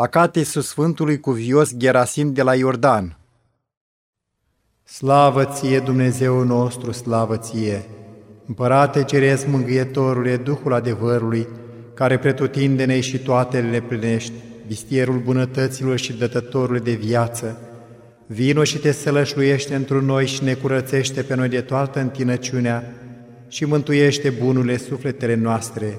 Acatesul Sfântului Cuvios Gerasim de la Iordan. Slavă ție, Dumnezeu nostru, slavă ție! Împărate Ceresc Mângâietorule, Duhul adevărului, care pretutindene și toate le plinești, vistierul bunătăților și dătătorul de viață, vino și te sălășluiește într noi și ne curățește pe noi de toată întinăciunea și mântuiește bunurile sufletele noastre,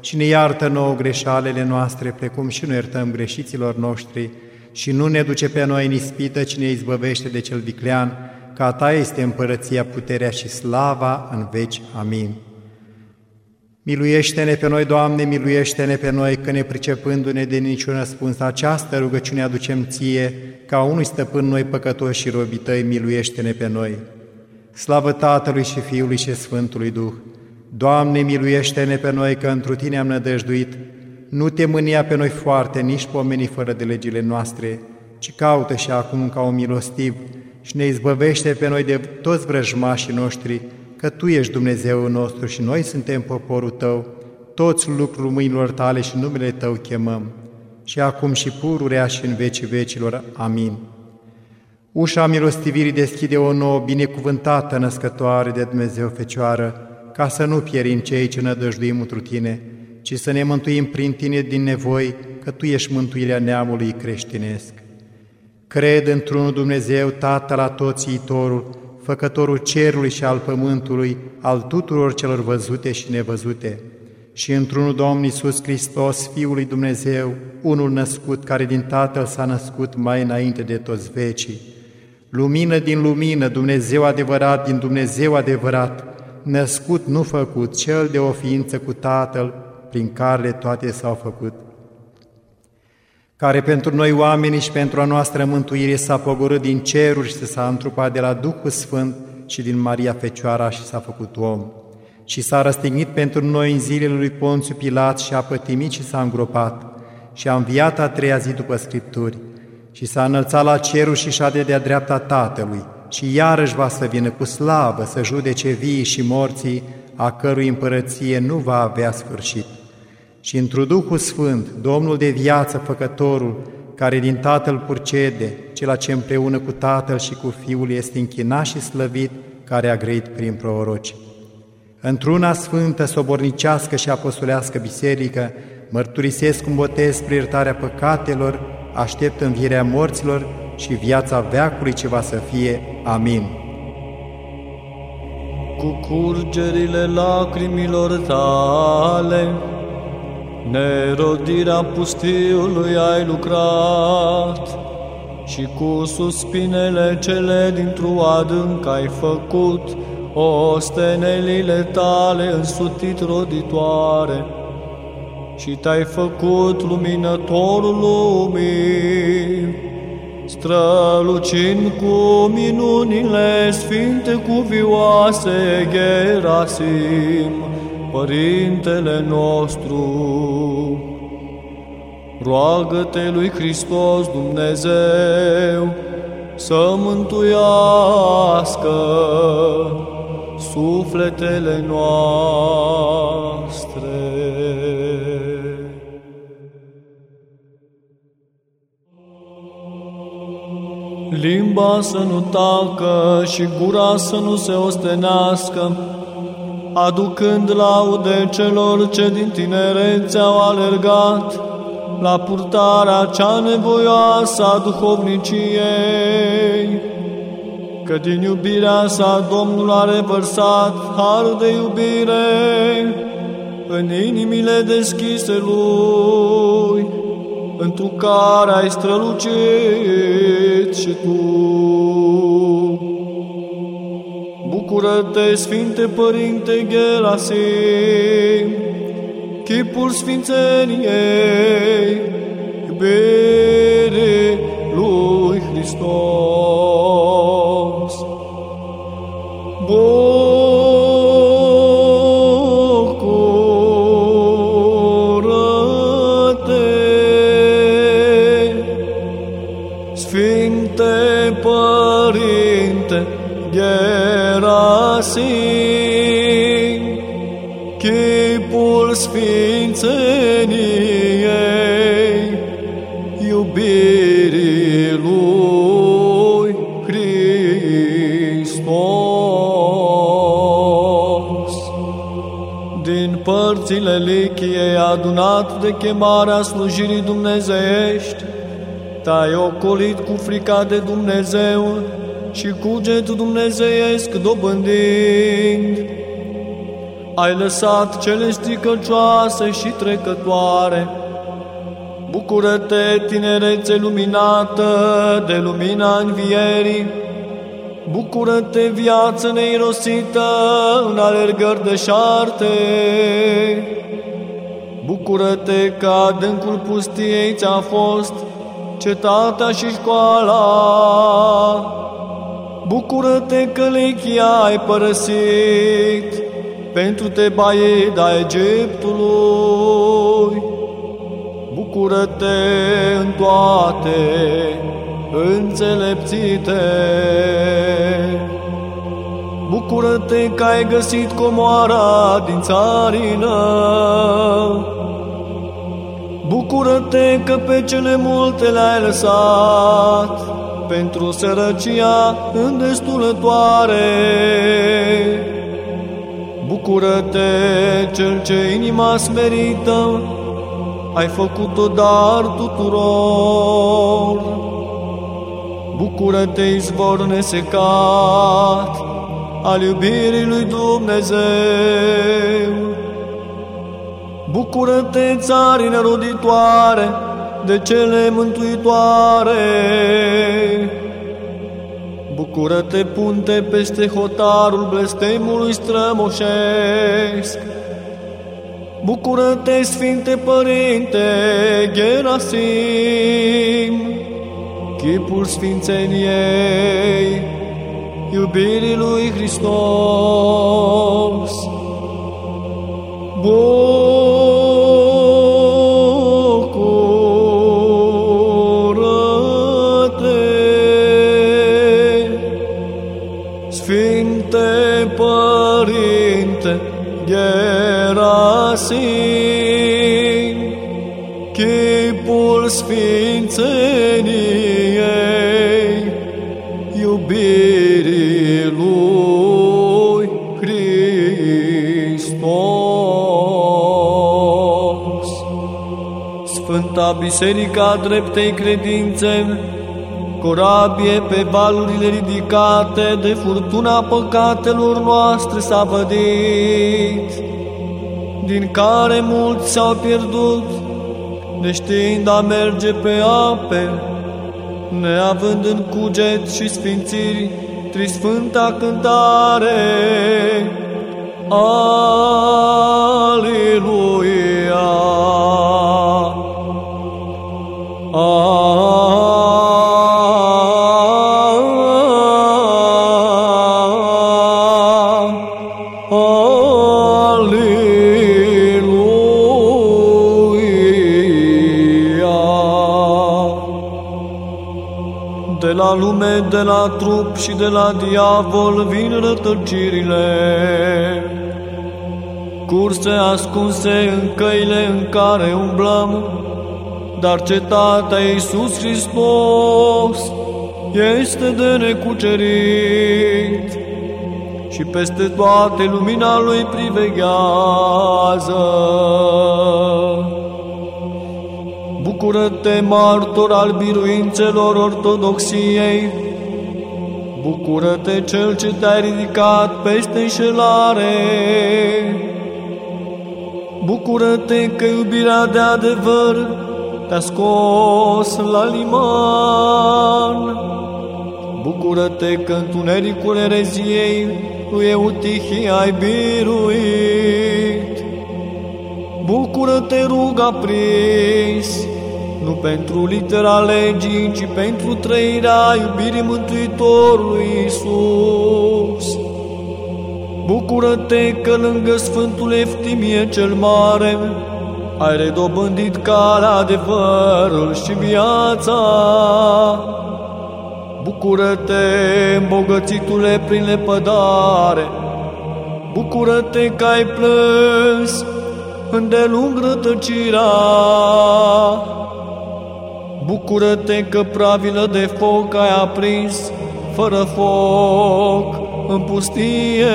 și ne iartă nouă greșalele noastre, precum și nu iertăm greșiților noștri, și nu ne duce pe noi în ispită, ci ne izbăvește de cel viclean, că a Ta este împărăția, puterea și slava în veci. Amin. Miluiește-ne pe noi, Doamne, miluiește-ne pe noi, că ne pricepându-ne de niciun răspuns această rugăciune aducem Ție, ca unui stăpân noi păcătoși și robii Tăi, miluiește-ne pe noi. Slavă Tatălui și Fiului și Sfântului Duh! Doamne, miluiește-ne pe noi că întru Tine am nădăjduit, nu te mânia pe noi foarte, nici pomeni fără de legile noastre, ci caută și acum ca un milostiv și ne izbăvește pe noi de toți vrăjmașii noștri, că Tu ești Dumnezeu nostru și noi suntem poporul Tău, toți lucrul mâinilor Tale și numele Tău chemăm, și acum și pururea și în vecii vecilor. Amin. Ușa milostivirii deschide o nouă, binecuvântată născătoare de Dumnezeu Fecioară, ca să nu pierim cei ce nădăjduim întru Tine, ci să ne mântuim prin Tine din nevoi, că Tu ești mântuirea neamului creștinesc. Cred într-unul Dumnezeu, Tatăl la toți iitorul, Făcătorul cerului și al pământului, al tuturor celor văzute și nevăzute, și într-unul Domn Iisus Hristos, Fiul lui Dumnezeu, unul născut, care din Tatăl s-a născut mai înainte de toți vecii, lumină din lumină, Dumnezeu adevărat din Dumnezeu adevărat, născut, nu făcut, cel de o ființă cu Tatăl, prin care toate s-au făcut, care pentru noi oamenii și pentru a noastră mântuire s-a pogorât din ceruri și s-a întrupat de la Duhul Sfânt și din Maria Fecioara și s-a făcut om, și s-a răstignit pentru noi în zilele lui Ponțiu Pilat și a pătimit și s-a îngropat, și a înviat a treia zi după Scripturi, și s-a înălțat la cerul și șade de-a dreapta Tatălui, și iarăși va să vină cu slavă să judece vii și morții, a cărui împărăție nu va avea sfârșit. Și într Duhul Sfânt, Domnul de viață, Făcătorul, care din Tatăl purcede, cel ce împreună cu Tatăl și cu Fiul este închinat și slăvit, care a grăit prin proroci. Într-una sfântă, sobornicească și apostolească biserică, mărturisesc un botez spre iertarea păcatelor, aștept învierea morților și viața veacului ce va să fie. Amin. Cu curgerile lacrimilor tale, nerodirea pustiului ai lucrat, și cu suspinele cele dintr-o adânc ai făcut, ostenelile tale însutit roditoare, și te-ai făcut luminătorul lumii, strălucind cu minunile sfinte cuvioase Gerasim, Părintele nostru. Roagă-te lui Hristos Dumnezeu să mântuiască sufletele noastre. Limba să nu tacă și gura să nu se ostenească, aducând laude celor ce din tinerețe au alergat la purtarea cea nevoioasă a duhovniciei, că din iubirea sa Domnul a revărsat har de iubire în inimile deschise Lui, întru care ai strălucit și Tu. Bucură-te, Sfinte Părinte Gelasim, chipul Sfințeniei, iubire lui Hristos. Bucură-te, Părinte Gerasim, chipul Sfințeniei, iubirii lui Hristos. Din părțile lichiei adunat de chemarea slujirii dumnezeiești, te-ai ocolit cu frica de Dumnezeu și cugetul dumnezeiesc dobândind. Ai lăsat cele stricăcioase și trecătoare. Bucură-te, tinerețe luminată de lumina învierii. Bucură-te, viață neirosită în alergări de șarte. Bucură-te că adâncul pustiei ți-a fost cetatea și școala. Bucură-te că lechia ai părăsit pentru Tebaida Egiptului. Bucură-te în toate înțelepțite. Bucură-te că ai găsit comoara din țarină. Bucură-te că pe cele multe le-ai lăsat pentru sărăcia îndestulătoare. Bucură-te, cel ce inima smerită, ai făcut-o dar tuturor. Bucură-te, izvor nesecat al iubirii lui Dumnezeu. Bucură-te, țarină roditoare, de cele mântuitoare. Bucură-te, punte peste hotarul blestemului strămoșesc. Bucură-te, Sfinte Părinte Gerasim, chipul Sfințeniei, iubirii lui Hristos. Bucură-te, Sfinte Părinte Gerasim, chipul Sfințeniei, Sfânta Biserica Dreptei Credințe, corabie pe valurile ridicate de furtuna păcatelor noastre s-a vădit, din care mulți s-au pierdut, neștiind a merge pe ape, neavând în cuget și sfințiri trisfânta cântare. Aleluia! Aleluia! De la lume, de la trup și de la diavol vin rătăcirile. Curse ascunse în căile în care umblăm, dar cetatea Iisus Hristos este de necucerit și peste toate lumina Lui priveghează. Bucură-te, martor al biruințelor ortodoxiei! Bucură-te, Cel ce te-ai ridicat peste înșelare! Bucură-te că iubirea de adevăr te-a scos la liman! Bucură-te că întunericul ereziei lui Eutihie ai biruit! Bucură-te, ruga prins! nu pentru litera legii, ci pentru trăirea iubirii Mântuitorului Isus. Bucură-te că lângă Sfântul Eftimie cel Mare ai redobândit calea, adevărul și viața. Bucură-te, îmbogățitule prin lepădare, Bucură-te că ai plâns îndelung rătăcirea. Bucură-te că pravilă de foc ai aprins, fără foc, în pustie.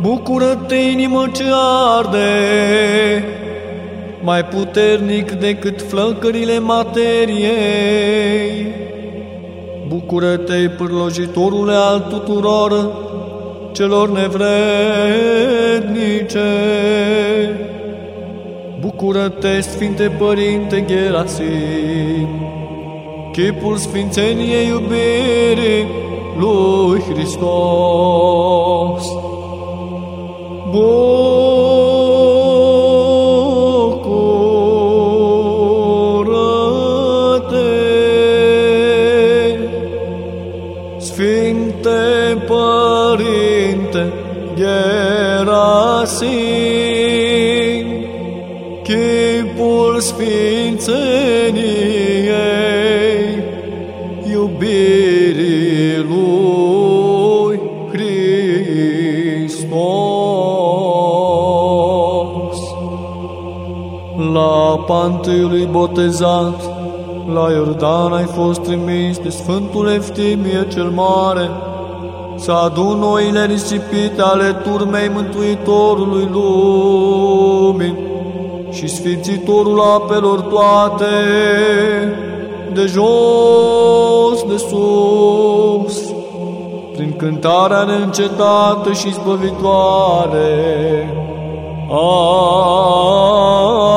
Bucură-te, inimă ce arde, mai puternic decât flăcările materiei. Bucură-te, pârlojitorule al tuturor celor nevrednice. Bucură-te, Sfinte Părinte Gerasim, chipul Sfințeniei iubirii lui Hristos. Bucură-te, Sfinte Părinte Gerasim, chipul Sfințeniei, La pantâiului botezat, la Iordan ai fost trimis de Sfântul Eftimie cel Mare, să adun oile risipite ale turmei Mântuitorului lumii și Sfințitorul apelor toate, de jos, de sus, prin cântarea neîncetată și zbăvitoare.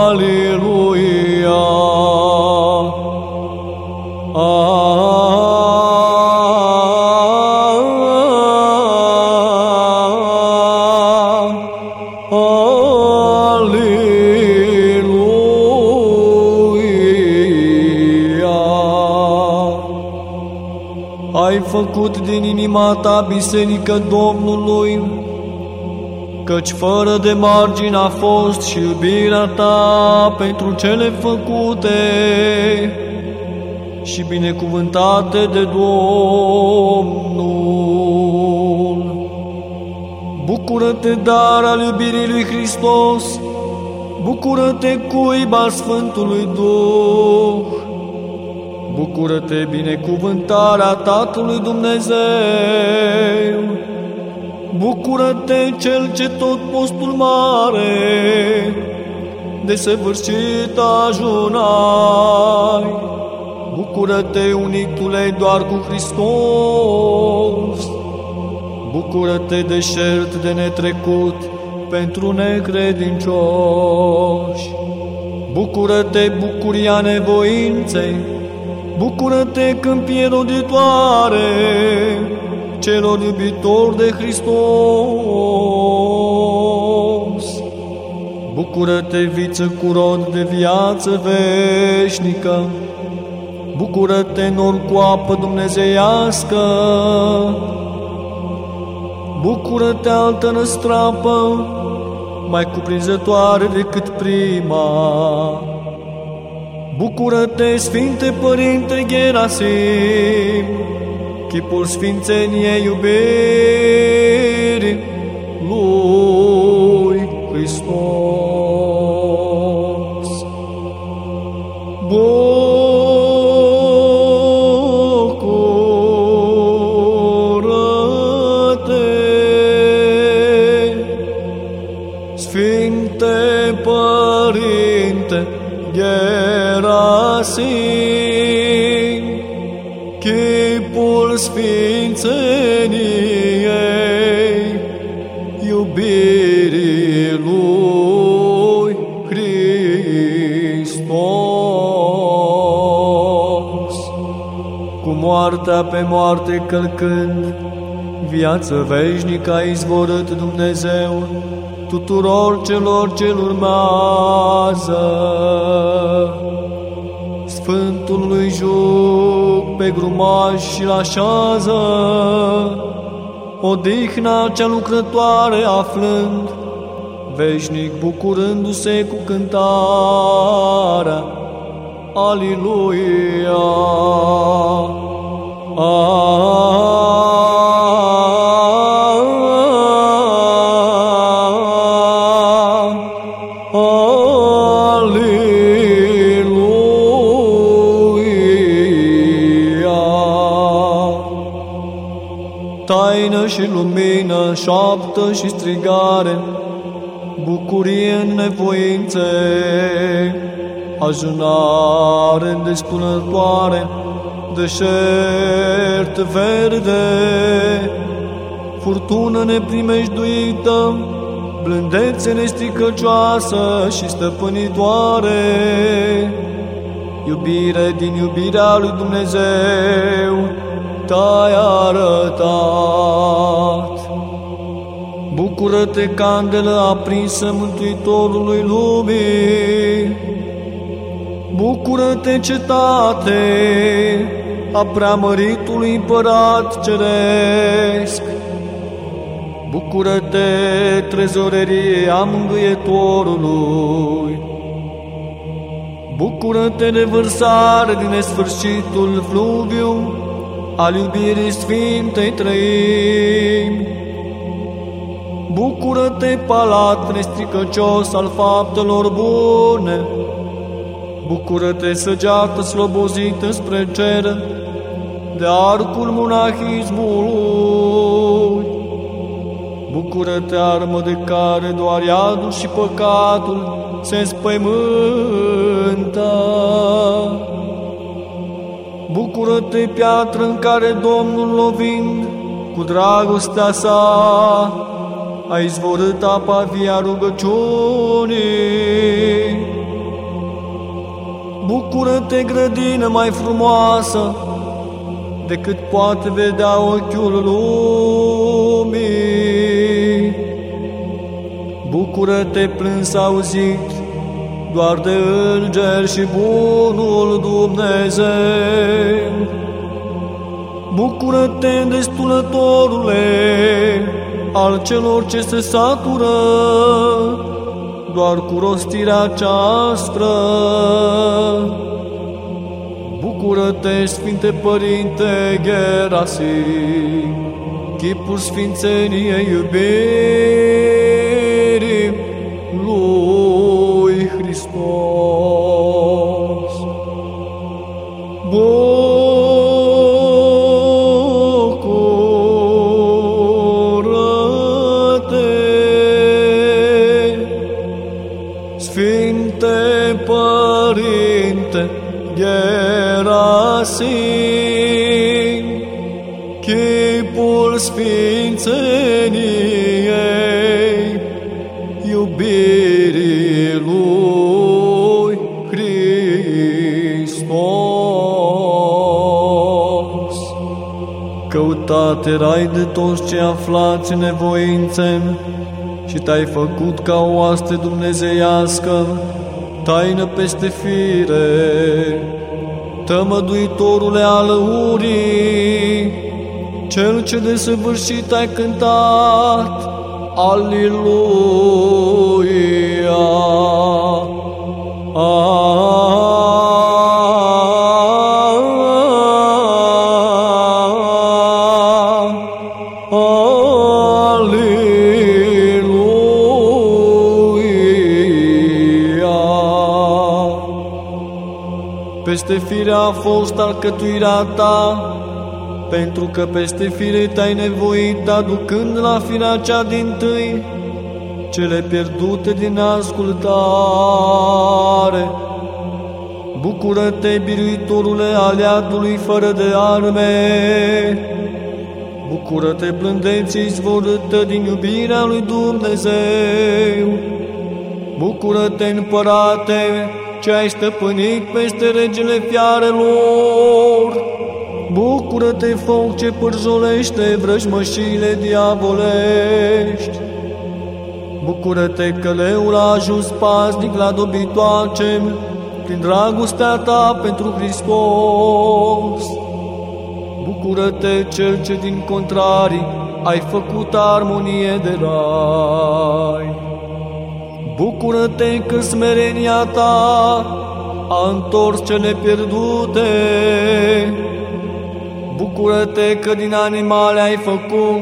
Aleluia! Făcut din inima ta biserică Domnului, căci fără de margine a fost și iubirea ta pentru cele făcute și binecuvântate de Domnul. Bucură-te, dar al iubirii lui Hristos, bucură-te, cuib al Sfântului Duh, bucură-te, binecuvântarea Tatălui Dumnezeu, bucură-te, Cel ce tot postul mare, desăvârșit ajunai, bucură-te, unitule doar cu Hristos, Bucură-te, deșert de netrecut, pentru necredincioși. Bucură-te, bucuria nevoinței, bucură-te, câmpie roditoare, celor iubitori de Hristos. Bucură-te, viță cu rod de viață veșnică, bucură-te, nor cu apă dumnezeiască, Bucură-te, altă năstrapă, mai cuprinzătoare decât prima. Bucură-te, Sfinte Părinte Gerasim, chipul Sfințeniei iubirii lui Hristos. Bucură-te, Sfințeniei, iubirii Lui Hristos. Cu moartea pe moarte călcând, viață veșnică a izvorât Dumnezeu tuturor celor ce urmează. Sfântul lui juc pe grumaj și-l așează, odihna cea lucrătoare aflând, veșnic bucurându-se cu cântarea. Aliluia! Taină șoaptă și strigare, bucurie în nevoințe, ajunare despunătoare, deșert verde, furtună neprimejduită, blândețe nestricăcioasă și stăpânitoare, iubire din iubirea lui Dumnezeu, te-ai arătat. Bucură-te, candelă aprinsă Mântuitorului lumii, Bucură-te, cetate a preamăritului împărat ceresc, Bucură-te, trezorerie a mângâietorului, Bucură-te, nevărsare din nesfârșitul fluviu al iubirii Sfintei Trăimi. Bucură-te, palat nestricăcios al faptelor bune, Bucură-te, săgeată slobozită spre cer, de arcul monahismului. Bucură-te, armă de care doar iadul și păcatul se spăimântă. Bucură-te, piatră în care Domnul lovind cu dragostea sa a izvorât apa via rugăciunii. Bucură-te, grădină mai frumoasă decât poate vedea ochiul lumii. Bucură-te, plâns auzit, doar de înger și bunul Dumnezeu. Bucură-te, destulătorule, al celor ce se satură, doar cu rostirea ceastră. Bucură-te, Sfinte Părinte Gerasim, chipul Sfințeniei iubirii lui Sfințeniei, iubirii lui Hristos. Căutate rai de toți ce aflați în nevoințe și te-ai făcut ca o oaste dumnezeiască, taină peste fire, tămăduitorule al urii, cel ce de săvârșit ai cântat, Aliluia! Aliluia! Peste firea a fost alcătuirea ta, pentru că peste fire te-ai nevoit, aducând la firea cea din tâi, cele pierdute din ascultare. Bucură-te, biruitorule aleatului fără de arme! Bucură-te, blândeții zvorâtă din iubirea lui Dumnezeu! Bucură-te, împărate, ce ai stăpânit peste regele fiarelor! Bucură-te, foc ce pârjolește vrăjmășile diavolești! Bucură-te că leul a ajuns pasnic la dobitoace, prin dragostea ta pentru Hristos. Bucură-te, cel ce din contrarii ai făcut armonie de rai. Bucură-te că smerenia ta a întors cele pierdute. Bucură-te că din animale ai făcut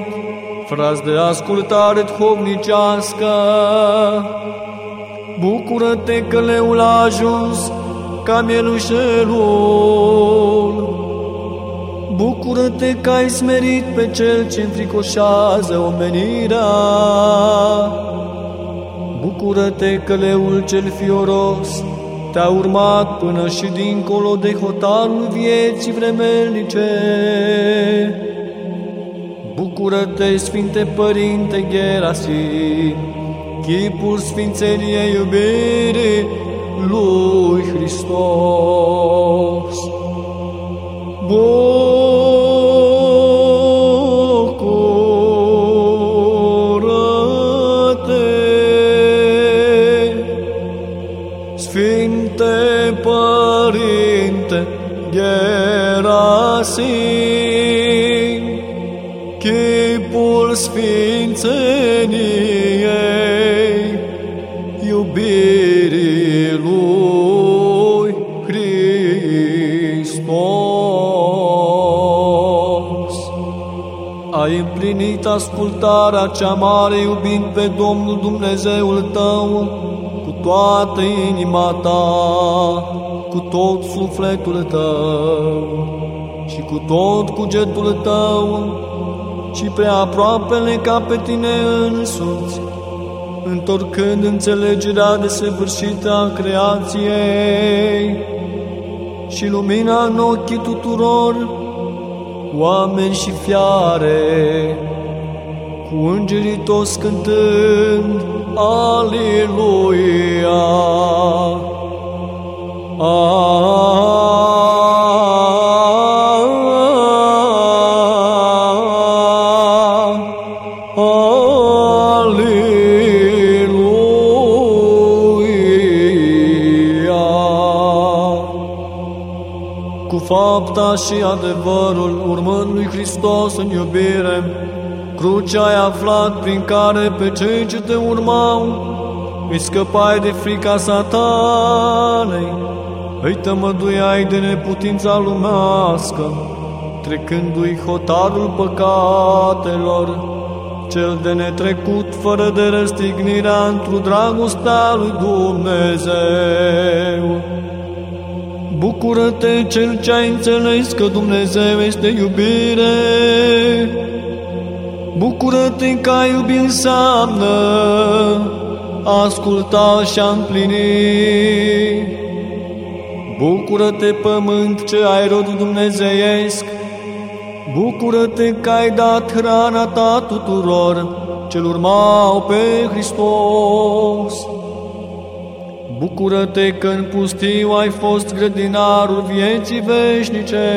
fraz de ascultare duhovnicească. Bucură-te că leul a ajuns ca mielușelul. Bucură-te că ai smerit pe cel ce înfricoșează omenirea. Bucură-te că leul cel fioros te-a urmat până și dincolo de hotarul vieții vremelnice. Bucură-te, Sfinte Părinte Gerasim, chipul Sfințeniei iubirii lui Hristos. Bucură-te, Gerasim, chipul Sfințeniei, iubirii lui Hristos. Ai împlinit ascultarea cea mare iubind pe Domnul Dumnezeul tău cu toată inima ta, cu tot sufletul tău și cu tot cugetul tău și pe aproapele ca pe tine însuți, întorcând înțelegerea desăvârșită a creației și lumina în ochii tuturor, oameni și fiare, cu îngerii toți cântând, Aleluia! Aleluia! Fapta și adevărul urmând lui Hristos în iubire, crucea ai aflat prin care pe cei ce te urmau îi scăpai de frica satanei, îi tămăduiai de neputința lumească, trecându-i hotarul păcatelor, cel de netrecut fără de răstignirea într-o dragostea lui Dumnezeu. Bucură-te, cel ce ai înțeles că Dumnezeu este iubire. Bucură-te că ai iubi înseamnă asculta și a împlini. Bucură-te, pământ, ce ai rod dumnezeiesc. Bucură-te că ai dat hrana ta tuturor ce urmau pe Hristos. Bucură-te că în pustiu ai fost grădinarul vieții veșnice.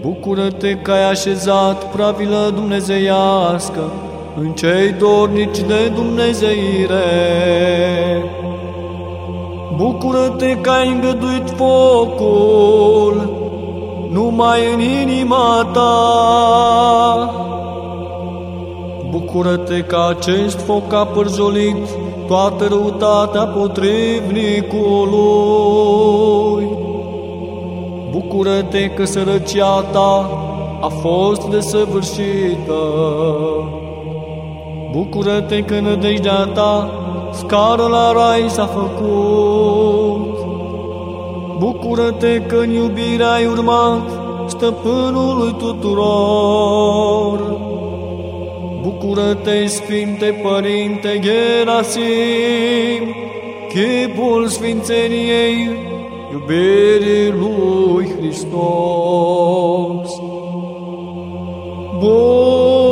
Bucură-te că ai așezat pravilă dumnezeiască în cei dornici de dumnezeire. Bucură-te că ai îngăduit focul numai în inima ta. Bucură-te că acest foc a părzolit toată răutatea potrivnicului. Bucură-te că sărăcia ta a fost desăvârșită. Bucură-te că nădejdea ta scară la rai s-a făcut. Bucură-te că în iubire ai urmat stăpânului tuturor. Bucură-te, Sfinte Părinte Gerasim, chipul sfințeniei, iubirii lui Hristos. Bucură-te,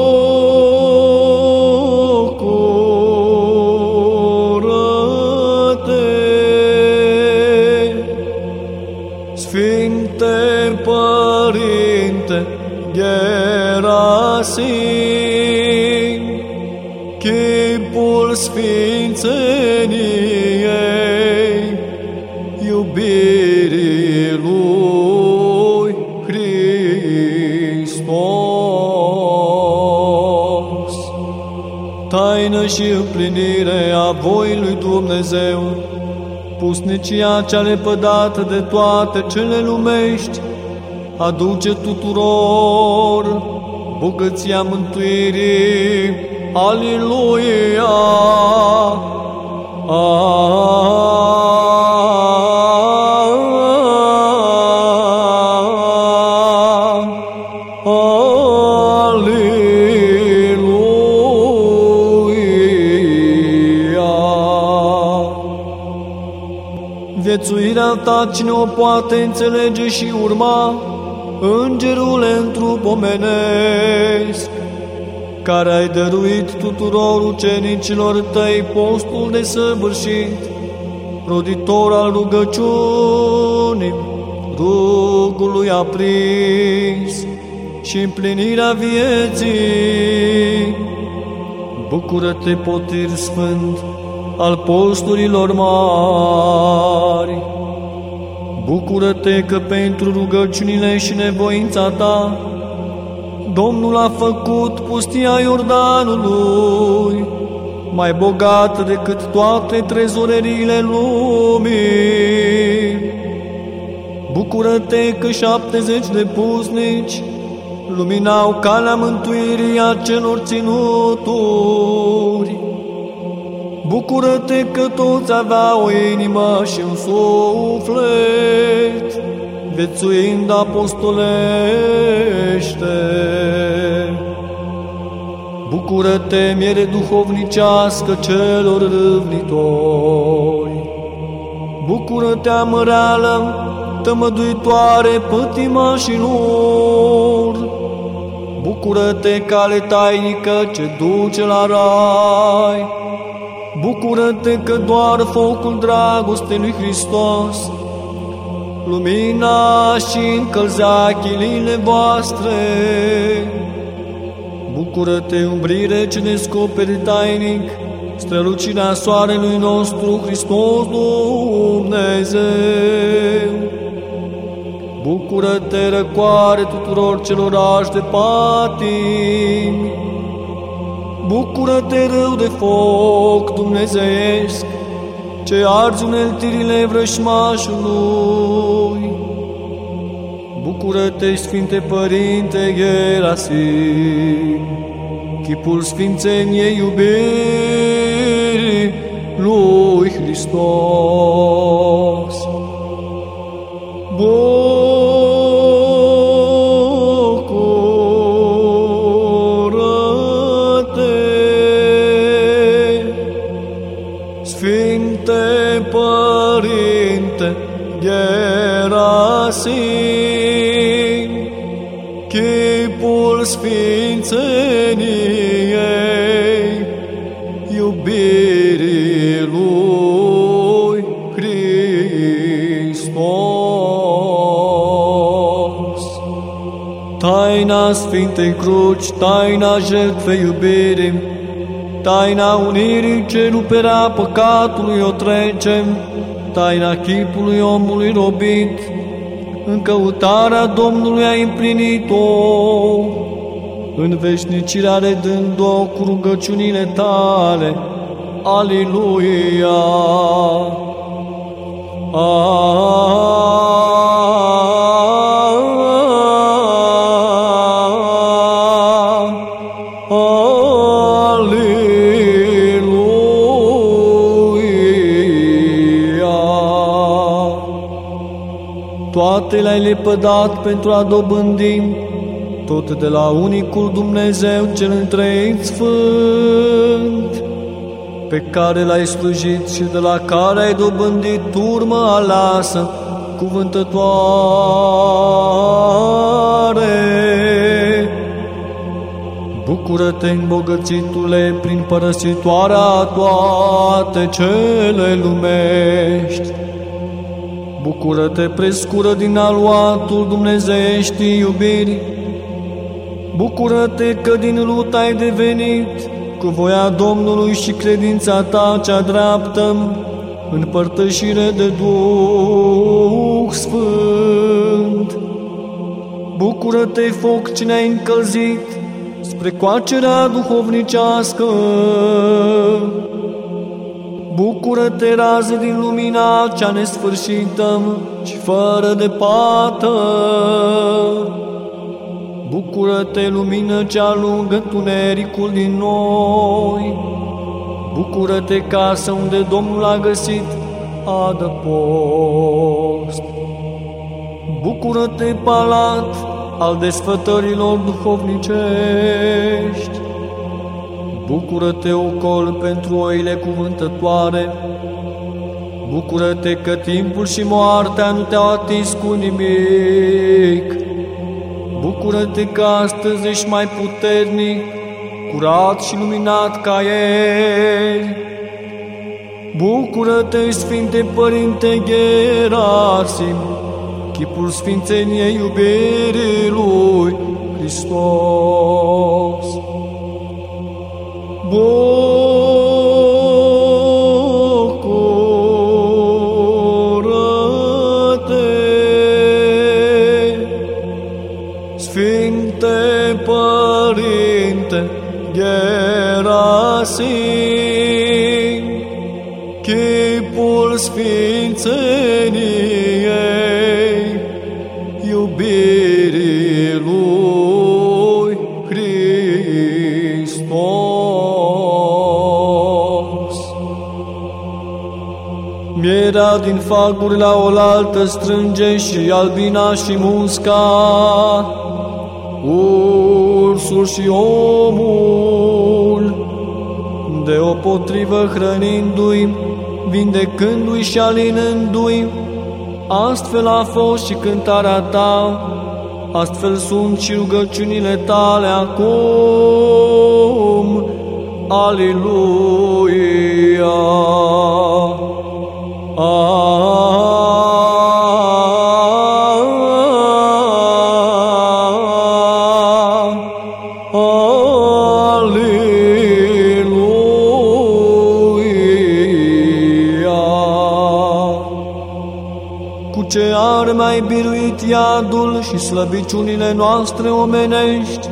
pusnicia cea lepădată de toate cele lumești, aduce tuturor bogăția mântuirii. Aleluia! Aleluia! Viețuirea ta cine o poate înțelege și urma, Îngerul în trup omenesc, care ai dăruit tuturor ucenicilor tăi postul de săvârșit, roditor al rugăciunii, rugului aprins și împlinirea vieții. Bucură-te, potir sfânt, al posturilor mari. Bucură-te că pentru rugăciunile și nevoința ta, Domnul a făcut pustia Iordanului mai bogată decât toate trezoreriile lumii. Bucură-te că șaptezeci de pusnici luminau calea mântuirii a celor ținuturi. Bucură-te că toți aveau o inimă și un suflet, vețuind apostolește. Bucură-te, miere duhovnicească celor râvnitori. Bucură-te, amăreală, tămăduitoare pătimașilor. Bucură-te, cale tainică ce duce la rai. Bucură-te că doar focul dragostei lui Hristos lumina și încălzea chilile voastre. Bucură-te, umbrire ce descoperi tainic, strălucirea soarelui nostru, Hristos Dumnezeu. Bucură-te, răcoare tuturor celor ași de patimi. Bucură-te, râu de foc dumnezeiesc, ce arzi uneltirile vrășmașului. Bucură-te, Sfinte Părinte Gerasim, chipul Sfințeniei iubirii lui Hristos. Bucură-te, Taina Sfintei Cruci, taina jertfei iubirii, taina unirii ce ruperea păcatului o trecem, taina chipului omului robit, în căutarea Domnului a împlinit-o, în veșnicirea redând-o cu rugăciunile tale. Aleluia! Aleluia! Toate le-ai lepădat pentru a dobândi tot de la unicul Dumnezeu cel întreit sfânt, pe care l-ai slujit și de la care ai dobândit turmă alasă, cuvântătoare. Bucură-te, îmbogățitule, prin părăsitoarea toate cele lumești. Bucură-te, prescură din aluatul dumnezeiești iubiri. Bucură-te că din lut ai devenit, cu voia Domnului și credința ta cea dreaptă, în părtășire de Duh Sfânt. Bucură-te, foc ce ne-ai încălzit, spre coacerea duhovnicească. Bucură-te, rază din lumina cea nesfârșită și fără de pată. Bucură-te, lumină cea lungă tunericul din noi. Bucură-te, casă unde Domnul a găsit adăpost. Bucură-te, palat al desfătărilor duhovnicești. Bucură-te, ocol pentru oile cuvântătoare. Bucură-te că timpul și moartea nu te-au atins cu nimic. Bucură-te că astăzi ești mai puternic, curat și luminat ca ieri. Bucură-te, Sfinte Părinte Gerasim, chipul Sfințeniei iubirii lui Hristos. Bucură-te, Sfinte Părinte Gerasim, chipul Sfințeniei, Mierea din falcuri la oaltă strânge și albina și musca, ursul și omul, deopotrivă hrănindu-i, vindecându-i și alinându-i, astfel a fost și cântarea ta, astfel sunt și rugăciunile tale acum. Aleluia! Aleluia! Cu ce arme ai biruit iadul și slăbiciunile noastre omenești,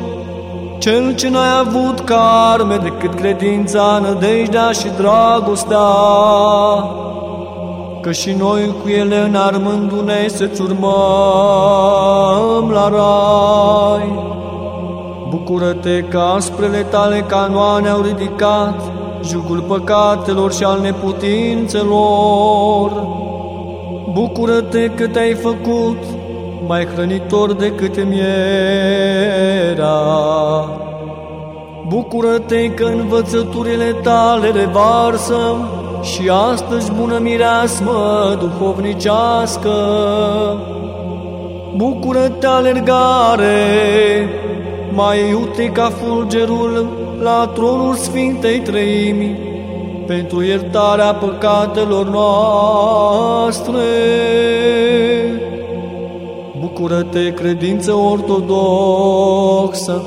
cel ce n-ai avut ca arme decât credința, nădejdea și dragostea, că și noi cu ele înarmându-ne să-ți urmăm la rai. Bucură-te că asprele tale canoane au ridicat jugul păcatelor și al neputințelor. Bucură-te că te-ai făcut mai hrănitor decât mierea. Bucură-te că învățăturile tale revarsă și astăzi bună mireasmă duhovnicească. Bucură-te alergare, mai iute ca fulgerul la tronul Sfintei Treimi, pentru iertarea păcatelor noastre. Bucură-te, credință ortodoxă,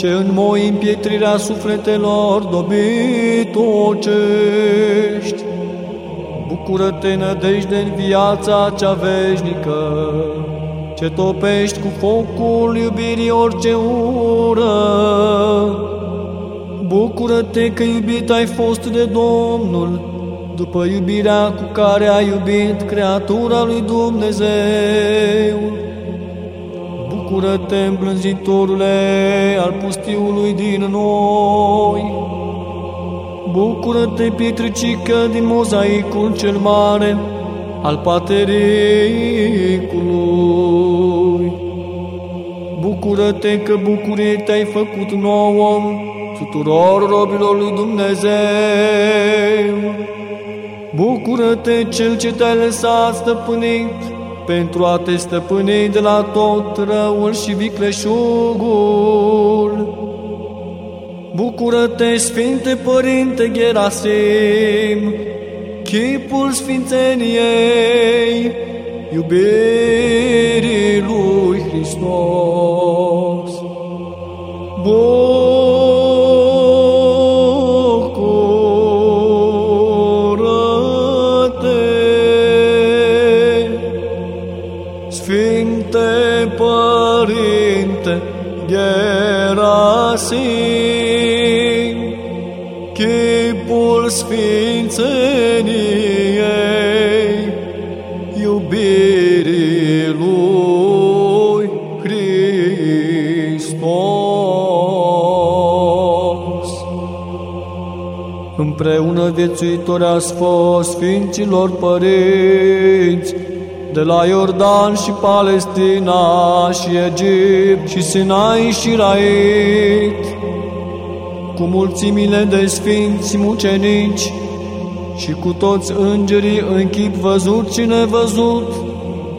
ce înmoi împietrirea sufletelor dobitocești. Bucură-te, nădejde în viața cea veșnică, ce topești cu focul iubirii orice ură. Bucură-te că iubit ai fost de Domnul, după iubirea cu care ai iubit creatura lui Dumnezeu. Bucură-te, îmblânzitorule al pustiului din noi. Bucură-te, pietricică din mozaicul cel mare al patericului. Bucură-te că bucurie te-ai făcut nouă, tuturor robilor lui Dumnezeu. Bucură-te, Cel ce te-ai lăsat stăpânit, pentru a te stăpâni de la tot răul și vicleșugul. Bucură-te, Sfinte Părinte Gerasim, chipul Sfințeniei, iubirii lui Hristos. Bucură-te, Sfințeniei, iubirii lui Hristos. Împreună viețuitori ați fost Sfinților Părinți, de la Iordan și Palestina și Egipt și Sinai și Rait, cu mulțimile de sfinți mucenici și cu toți îngerii în chip văzut și nevăzut,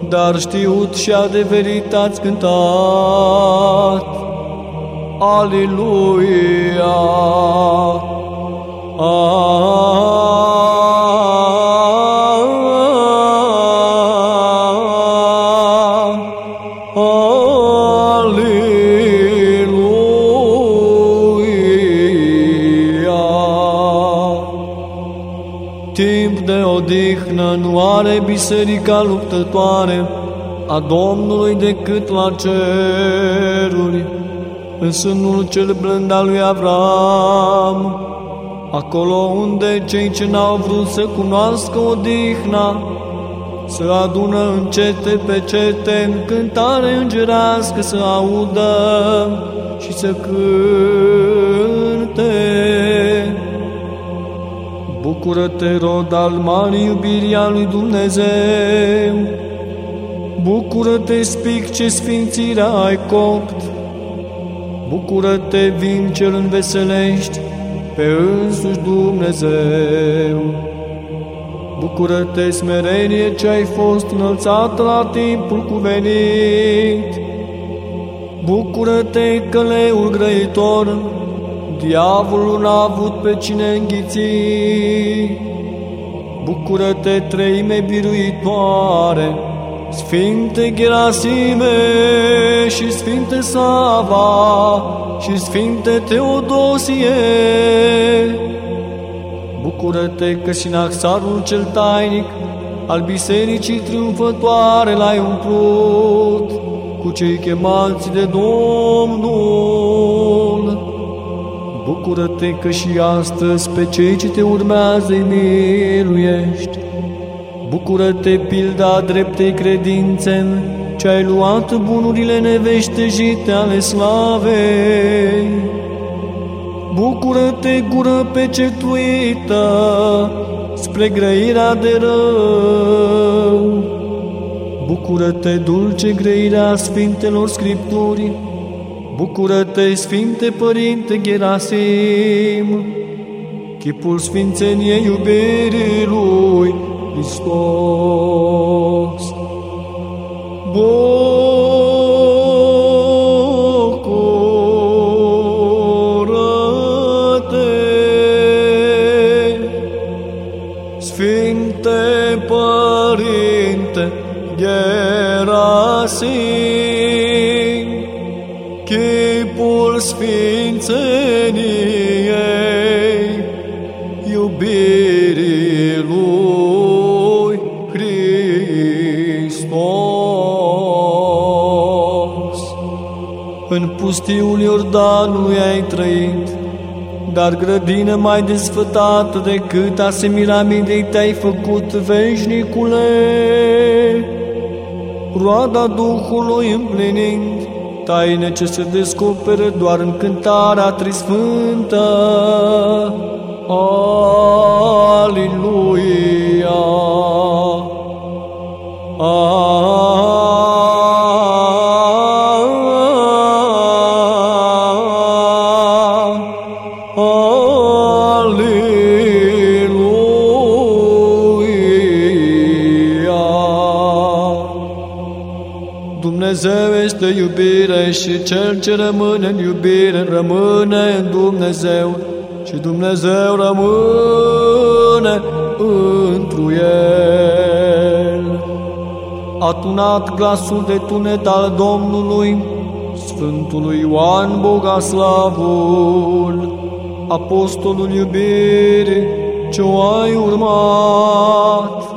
dar știut și adeverit ați cântat. Aliluia! Aleluia! Odihnă nu are biserica luptătoare a Domnului decât la ceruri, în sânul cel blând al lui Avram, acolo unde cei ce n-au vrut să cunoască odihna, să adună în cete pe cete, în cântare îngerească să audă și să cânte. Bucură-te, rod al marii iubirii a lui Dumnezeu! Bucură-te, spic ce sfințirea ai copt! Bucură-te, vin cel înveselești pe însuși Dumnezeu! Bucură-te, smerenie ce ai fost înălțat la timpul cuvenit! Bucură-te, căleul grăitor, diavolul n-a avut pe cine înghiți. Bucură-te, treime biruitoare, Sfinte Gerasime și Sfinte Sava și Sfinte Teodosie. Bucură-te că sinaxarul cel tainic al bisericii triumfătoare l-ai umplut cu cei chemați de Domnul. Bucură-te că și astăzi pe cei ce te urmează îi miluiești. Bucură-te, pilda dreptei credințe, ce ai luat bunurile neveștejite ale slavei. Bucură-te, gură pecetuită, spre grăirea de rău. Bucură-te, dulce grăirea Sfintelor Scripturii, Bucură-te, Sfinte Părinte Gerasim, chipul Sfințeniei iubirii lui Hristos. Bucură-te, În pustiul Iordanului ai trăit, dar grădină mai desfătată decât a Semiramidei te-ai făcut veșnicule. Roada Duhului împlinind, taine ce se descoperă doar în cântarea trisfântă. Aliluia! Dumnezeu este iubire și cel ce rămâne în iubire rămâne în Dumnezeu și Dumnezeu rămâne întru El. A tunat glasul de tunet al Domnului, Sfântului Ioan Bogoslavul, Apostolul iubirii, ce o ai urmat.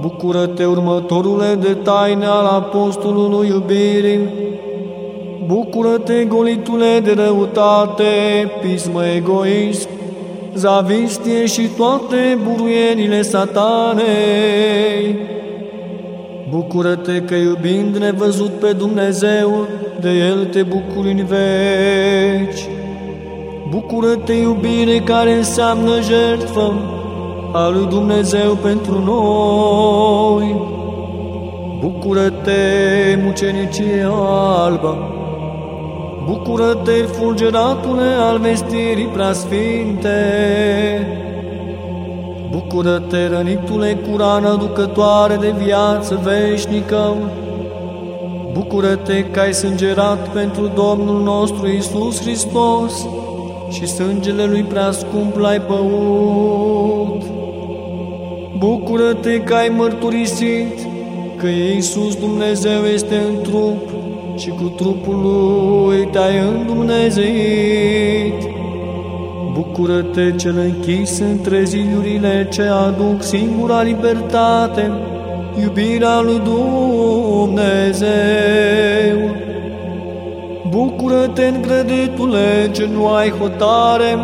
Bucură-te, următorule de taine al apostolului iubirii, Bucură-te, golitule de răutate, pismă egoism, zavistie și toate buruienile satanei. Bucură-te că iubind nevăzut pe Dumnezeu, de El te bucuri în veci. Bucură-te, iubire care înseamnă jertfă a lui Dumnezeu pentru noi. Bucură-te, mucenicie albă, Bucură-te, fulgeratule al vestirii preasfinte! Bucură-te, rănitule cu rană ducătoare de viață veșnică! Bucură-te că ai sângerat pentru Domnul nostru Isus Hristos și sângele Lui preascump l-ai băut! Bucură-te că ai mărturisit că Iisus Dumnezeu este în trup și cu trupul lui te-ai îndumnezeit. Bucură-te cel închis între zilurile ce aduc singura libertate, iubirea lui Dumnezeu. Bucură-te, îngrăditule, ce nu ai hotare,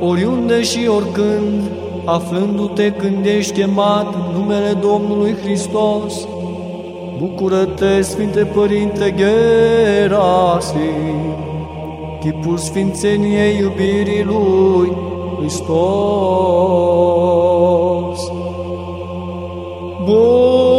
oriunde și oricând, aflându-te când ești chemat în numele Domnului Hristos. Bucură-te, Sfinte Părinte Gerasim, chipul sfințeniei iubirii lui Hristos. Bucură-te,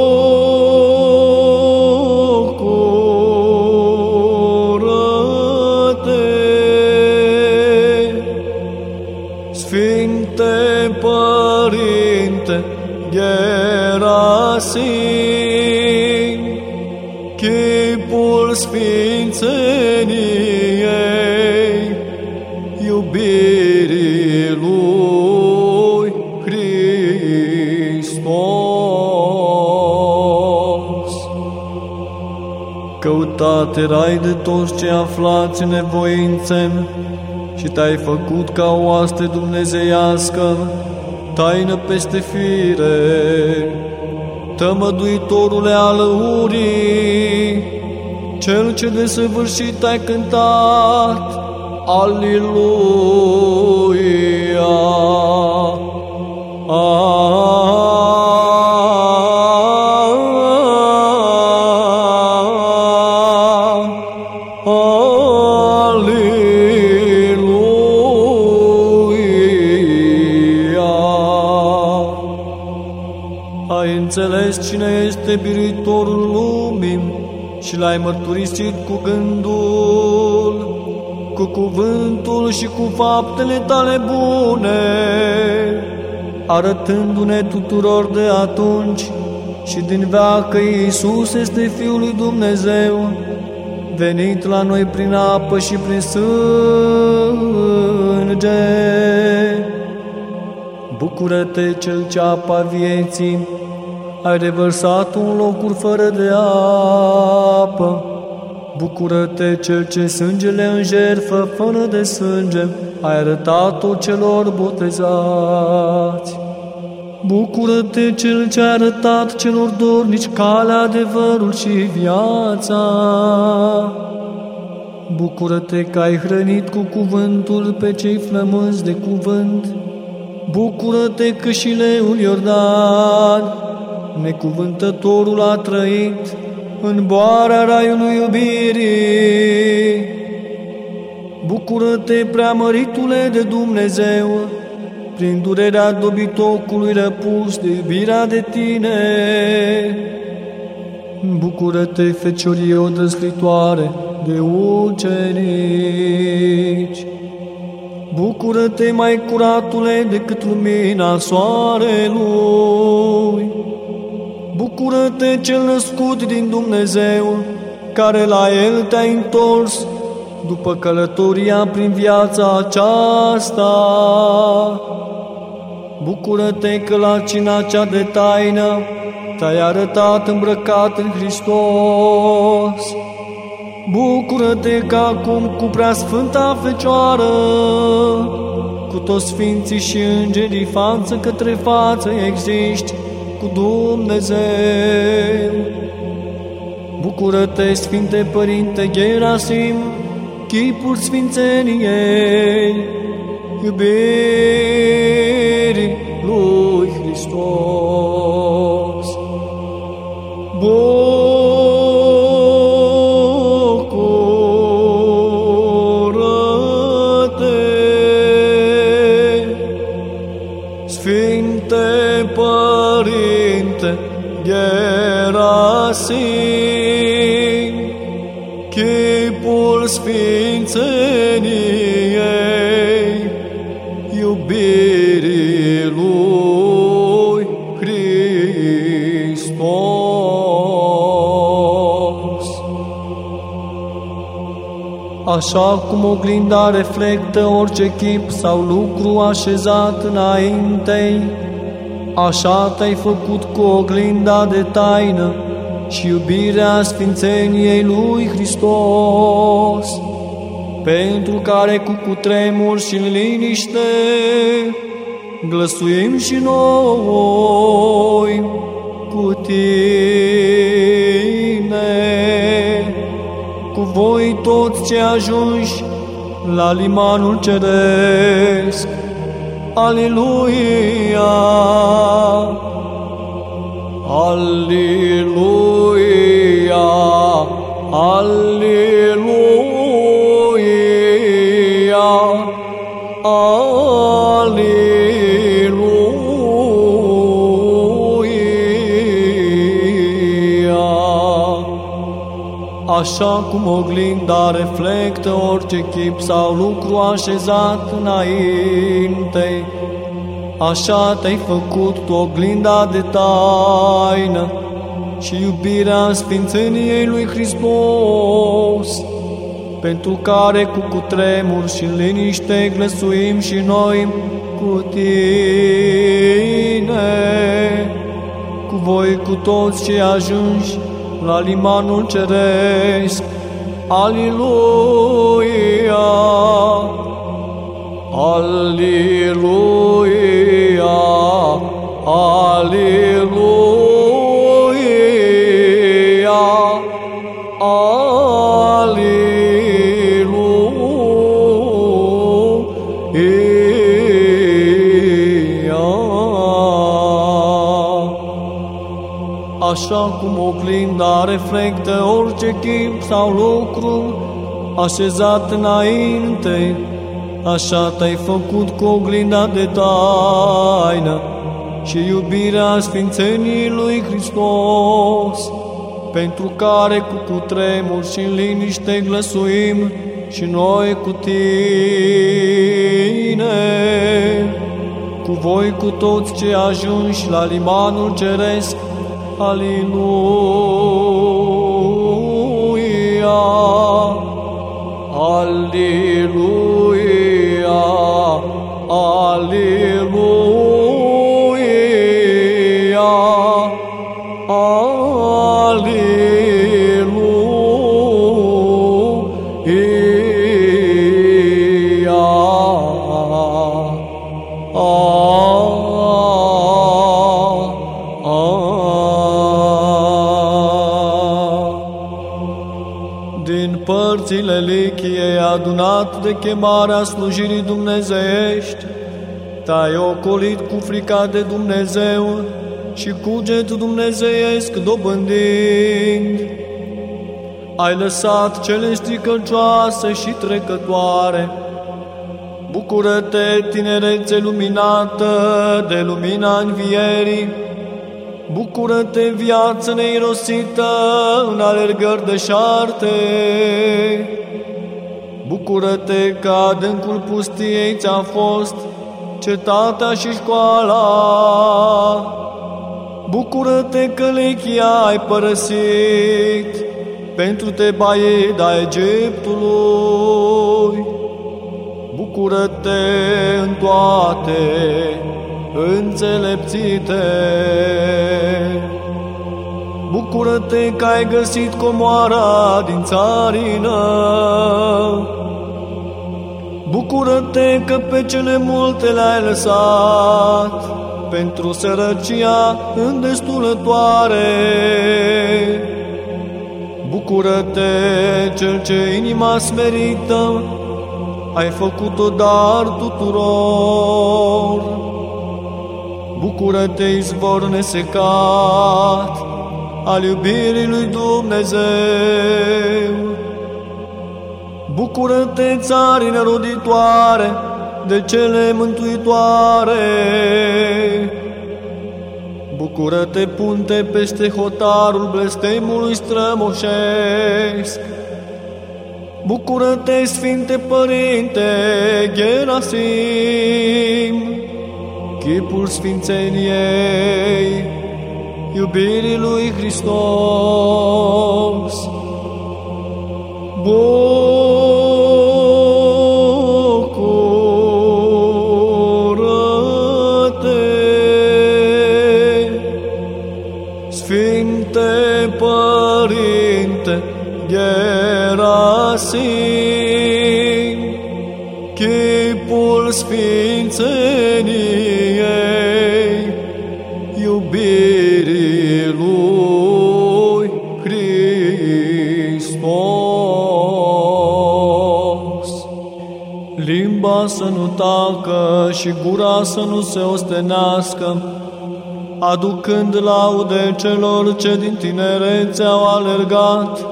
sfințeniei iubirii lui Hristos. Căutat erai de toți ce aflați în nevoințe și te-ai făcut ca oaste dumnezeiască, taină peste fire, tămăduitorule al urii, cel ce de săvârșit ai cântat, Aliluia! Cine este biritorul lumii, și l-ai mărturisit cu gândul, cu cuvântul și cu faptele tale bune, arătându-ne tuturor de atunci și din veac că Iisus este Fiul lui Dumnezeu, venit la noi prin apă și prin sânge. Bucură-te, Cel ce apa vieții, ai revărsat un locuri fără de apă. Bucură-te, cel ce sângele în jertfă fără de sânge, ai arătat-o celor botezați. Bucură-te, cel ce a arătat celor dornici calea, adevărul și viața. Bucură-te că ai hrănit cu cuvântul pe cei flămânzi de cuvânt. Bucură-te că și leul Iordan necuvântătorul a trăit în boara raiului iubirii. Bucură-te, preamăritule de Dumnezeu, prin durerea dobitocului răpus de iubirea de tine. Bucură-te, feciorie odrăslitoare de ucenici. Bucură-te, mai curatule decât lumina soarelui. Bucură-te cel născut din Dumnezeu, care la El te-ai întors după călătoria prin viața aceasta. Bucură-te că la cina cea de taină te-ai arătat îmbrăcat în Hristos. Bucură-te că acum cu prea sfânta Fecioară, cu toți sfinții și îngerii față către față existi cu Dumnezeu. Bucură-te, Sfinte Părinte Gerasim, chipul Sfințeniei, iubirii lui Hristos. Bucură-te, Gerasim, chipul Sfințeniei, iubirii lui Hristos. Așa cum oglinda reflectă orice chip sau lucru așezat înaintei, așa te-ai făcut cu oglinda de taină și iubirea sfințeniei lui Hristos, pentru care cu cutremur și în liniște glăsuim și noi cu tine, cu voi toți ce ajungi la limanul ceresc. Aleluia! Aleluia! Aleluia! Aleluia! Așa cum oglinda reflectă orice chip sau lucru așezat înainte, așa te-ai făcut tu oglinda de taină și iubirea sfințeniei lui Hristos, pentru care cu cutremur și în liniște glăsuim și noi cu tine, cu voi cu toți cei ajungi la limanul ceresc. Aleluia! Aleluia! Aleluia! Aleluia! Așa cum oglinda reflectă orice chip sau lucru așezat înainte, așa te-ai făcut cu oglinda de taină și iubirea sfințenii lui Hristos, pentru care cu cutremur și în liniște glăsuim și noi cu tine, cu voi cu toți ce ajungi la limanul ceresc, Aleluia! Aleluia! Aleluia! Din părțile lichiei adunat de chemarea slujirii dumnezeiești, te-ai ocolit cu frica de Dumnezeu și cuget dumnezeiesc dobândind. Ai lăsat cele stricăcioase și trecătoare. Bucură-te, tinerețe luminată de lumina învierii. Bucură-te, viață neirosită în alergări de șarte. Bucură-te că adâncul pustiei ți-a fost cetatea și școala. Bucură-te că lechia ai părăsit pentru Tebaida Egiptului. Bucură-te în toate înțelepțite. Bucură-te că ai găsit comoara din țarină. Bucură-te că pe cele multe le-ai lăsat pentru sărăcia îndestulătoare. Bucură-te, cel ce inima smerită, ai făcut-o dar tuturor. Bucură-te, izvor nesecat al iubirii lui Dumnezeu. Bucură-te, țarii neroditoare, de cele mântuitoare. Bucură-te, punte, peste hotarul blestemului strămoșesc. Bucură-te, Sfinte Părinte Gerasim, chipul Sfințeniei, iubirii lui Hristos. Bucură-te, Sfinte Părinte Gerasim, chipul Sfințeniei, Limba să nu tacă și gura să nu se ostenească, aducând laude celor ce din tinerețe au alergat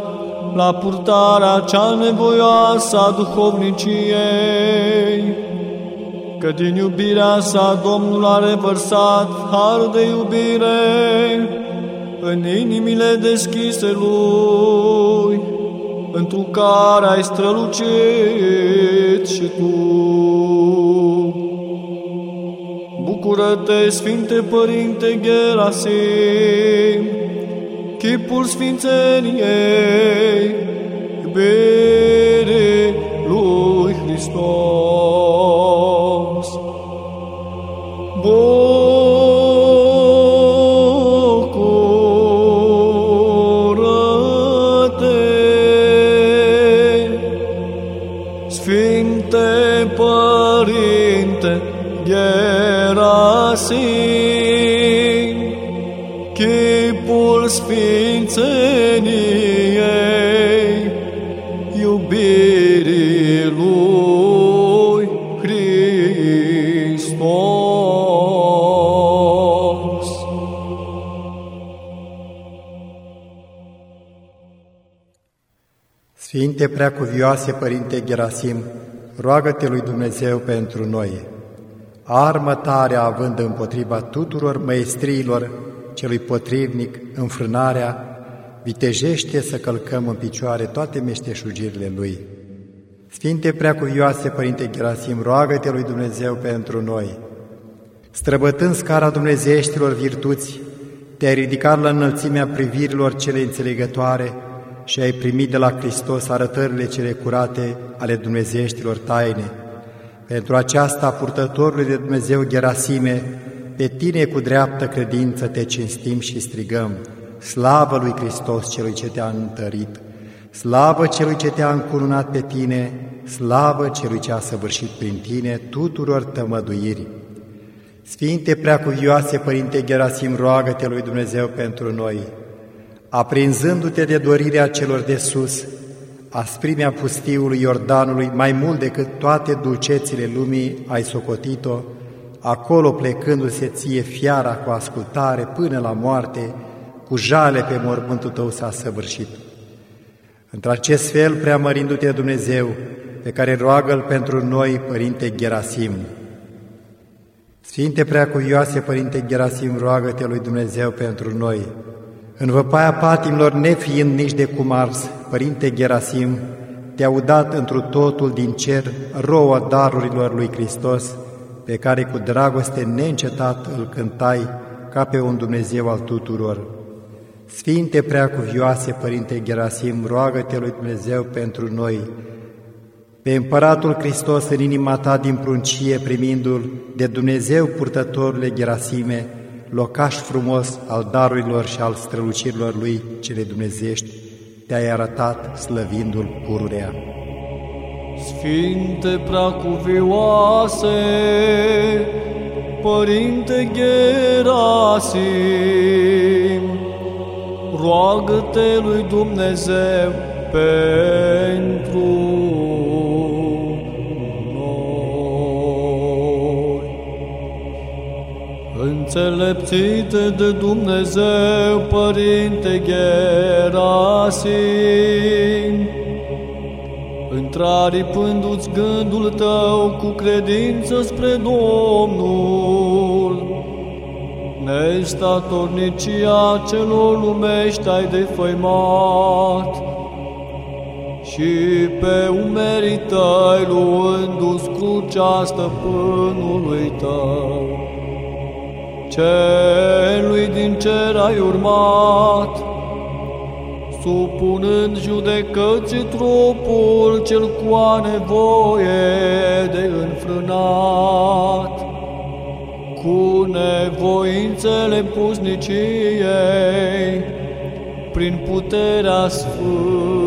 la purtarea cea nevoioasă a duhovniciei, că din iubirea sa Domnul a revărsat har de iubire în inimile deschise lui, într care ai strălucit și tu. Bucură-te, Sfinte Părinte Gerasim, chipul Sfințeniei, iubire lui Hristos. Gerasim, chipul Sfințeniei, iubirii lui Hristos. Sfinte Preacuvioase Părinte Gerasim, roagă-te lui Dumnezeu pentru noi. Armă tare având împotriva tuturor măestriilor celui potrivnic înfrânarea, vitejește să călcăm în picioare toate meșteșugirile Lui. Sfinte Preacuvioase Părinte Gerasim, roagă-te lui Dumnezeu pentru noi. Străbătând scara dumnezeieștilor virtuți, te-ai ridicat la înălțimea privirilor cele înțelegătoare și ai primit de la Hristos arătările cele curate ale dumnezeieștilor taine. Pentru aceasta, purtătorului de Dumnezeu Gerasime, pe tine cu dreaptă credință te cinstim și strigăm, slavă lui Hristos celui ce te-a întărit, slavă celui ce te-a încununat pe tine, slavă celui ce a săvârșit prin tine tuturor tămăduiri. Sfinte Preacuvioase Părinte Gerasim, roagă-te lui Dumnezeu pentru noi, aprinzându-te de dorirea celor de sus, asprimea pustiului Iordanului, mai mult decât toate dulcețile lumii ai socotit-o, acolo plecându-se ție fiara cu ascultare până la moarte, cu jale pe mormântul tău s-a săvârșit. Într-acest fel, preamărindu-te Dumnezeu, pe care roagă-L pentru noi, Părinte Gerasim. Sfinte Preacuvioase, Părinte Gerasim, roagă-te lui Dumnezeu pentru noi. În văpaia patimilor, nefiind nici de cum ars, Părinte Gerasim, te-au dat întru totul din cer roua darurilor lui Hristos, pe care cu dragoste neîncetat îl cântai ca pe un Dumnezeu al tuturor. Sfinte preacuvioase, Părinte Gerasim, roagă-te lui Dumnezeu pentru noi, pe Împăratul Hristos în inima ta din pruncie, primindu-l de Dumnezeu purtătorule Gerasime, locaș frumos al darurilor și al strălucirilor lui cele dumnezești, te-ai arătat slăvindu-l pururea. Sfinte preacuvioase, Părinte Gerasim, roagă-te lui Dumnezeu pentru Înțelepțite de Dumnezeu, Părinte Gerasim, întraripându-ți gândul tău cu credință spre Domnul, nestatornicia celor lumești ai defăimat și pe umerii tăi luându-ți crucea stăpânului tău. Celui din cer ai urmat, supunând judecății trupul cel cu nevoie de înfrânat, cu nevoințele pusniciei, prin puterea Sfântului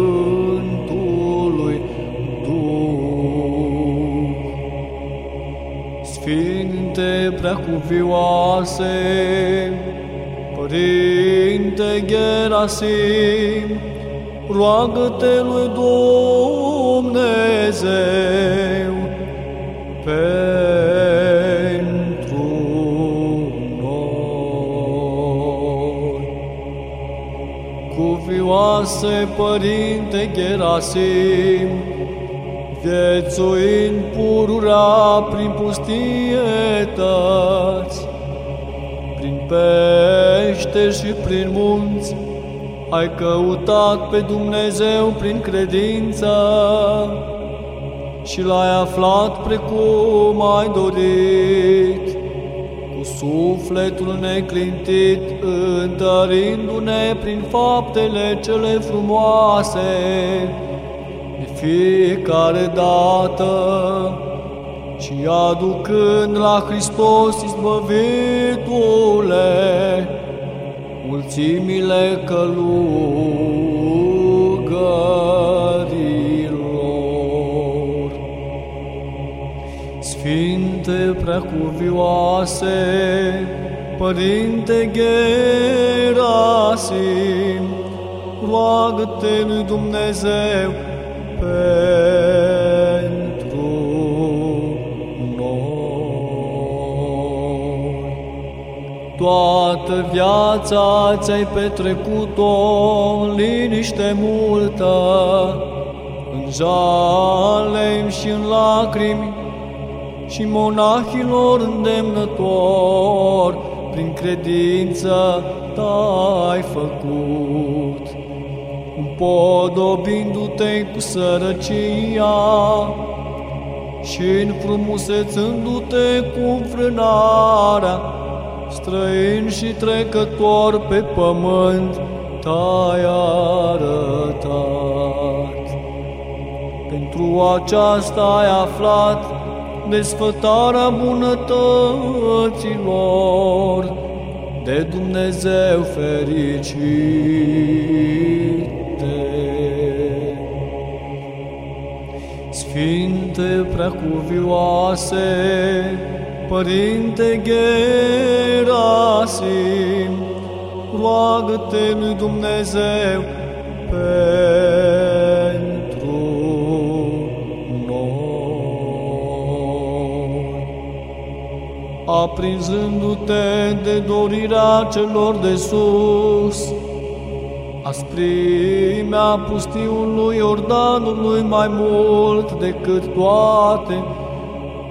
Sfinte preacuvioase, Părinte Gerasim, roagă-te lui Dumnezeu pentru noi. Cuvioase Părinte Gerasim, viețuind pururea prin pustietăți, prin pește și prin munți, ai căutat pe Dumnezeu prin credință și l-ai aflat precum ai dorit, cu sufletul neclintit, întărindu-ne prin faptele cele frumoase, de fiecare dată, și aducând la Hristos izbăvitule mulțimile călugărilor. Sfinte preacuvioase, Părinte Gerasim, roagă-te lui Dumnezeu pentru Toată viața ți-ai petrecut-o în liniște multă, în jale și în lacrimi, și monahilor îndemnător, prin credință t-ai făcut. Împodobindu-te cu sărăcia și înfrumusețându-te cu frânarea, străin și trecător pe pământ, t-ai arătat. Pentru aceasta ai aflat desfătarea bunătăților de Dumnezeu fericite. Sfinte preacuvioase, Părinte Gerasim, roagă-te lui Dumnezeu pentru noi. Aprinzându-te de dorirea celor de sus, asprimea pustiului Iordanului mai mult decât toate,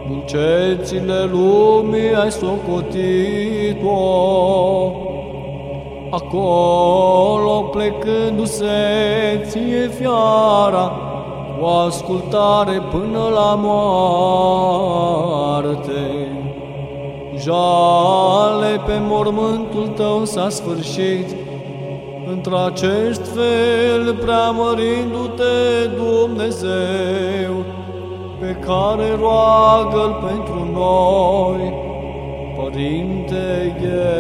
dulcețile lumii ai socotit-o. Acolo plecându-se ție fiara, o ascultare până la moarte. jale pe mormântul tău s-a sfârșit, într-acest fel preamărindu-te Dumnezeu, pe care roagă-L pentru noi, Părinte Gerasim.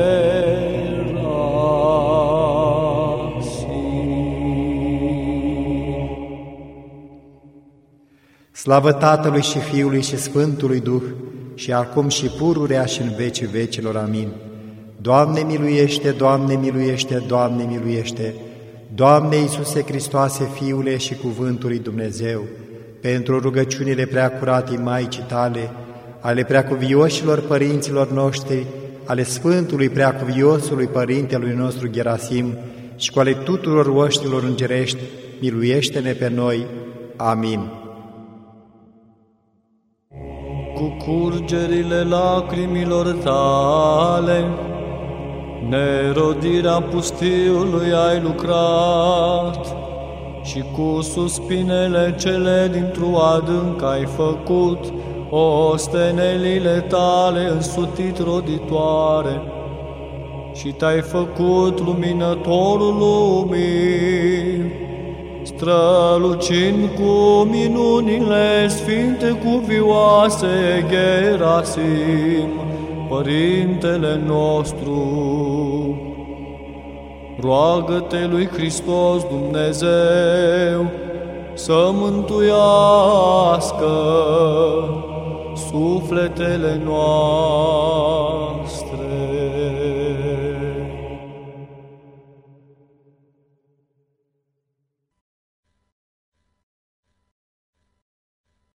Slavă Tatălui și Fiului și Sfântului Duh, și acum și pururea și în vecii vecilor. Amin. Doamne miluiește, Doamne miluiește, Doamne miluiește, Doamne Iisuse Hristoase, Fiule și Cuvântul lui Dumnezeu, pentru rugăciunile preacuratei Maicii Tale, ale preacuvioșilor părinților noștri, ale Sfântului Preacuviosului Părintelui nostru Gerasim și cu ale tuturor oștilor îngerești, miluiește-ne pe noi. Amin cu curgerile lacrimilor tale, nerodirea pustiului ai lucrat și cu suspinele cele dintr-o adânc ai făcut ostenelile tale însutit roditoare și te-ai făcut luminătorul lumii strălucind cu minunile sfinte cuvioase Gerasim, Părintele nostru. Roagă-te lui Hristos Dumnezeu să mântuiască sufletele noastre.